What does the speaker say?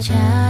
家。